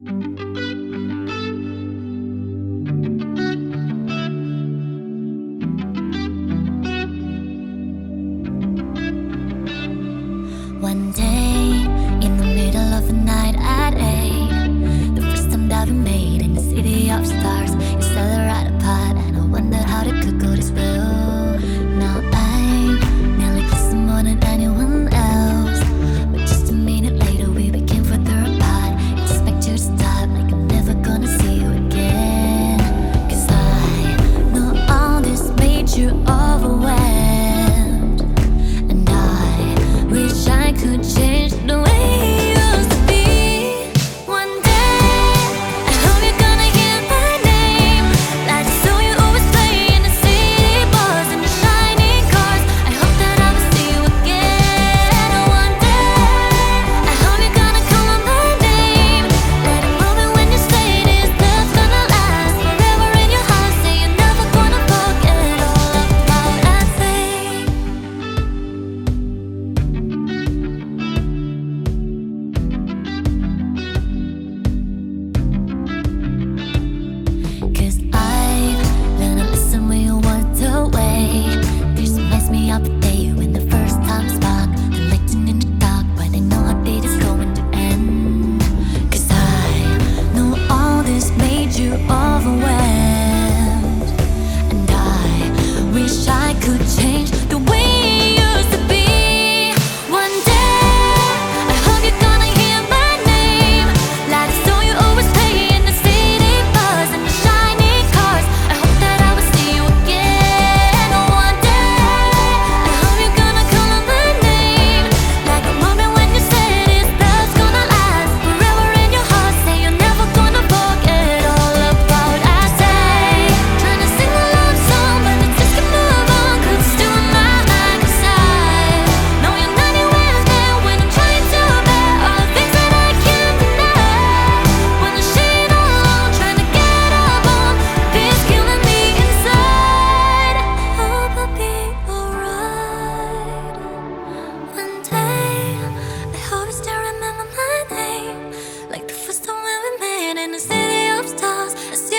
One day, in the middle of the night you are. in a city of stars.